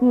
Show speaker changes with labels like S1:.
S1: तू